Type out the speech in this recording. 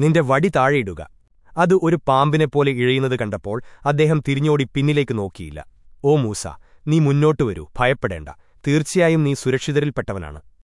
നിന്റെ വടി താഴെയിടുക. അത് ഒരു പാമ്പിനെപ്പോലെ ഇഴയുന്നത് കണ്ടപ്പോൾ അദ്ദേഹം തിരിഞ്ഞോടി പിന്നിലേക്ക് നോക്കിയില്ല. ഓ മൂസ നീ മുന്നോട്ടു വരൂ ഭയപ്പെടേണ്ട. തീർച്ചയായും നീ സുരക്ഷിതരിൽപ്പെട്ടവനാണ്.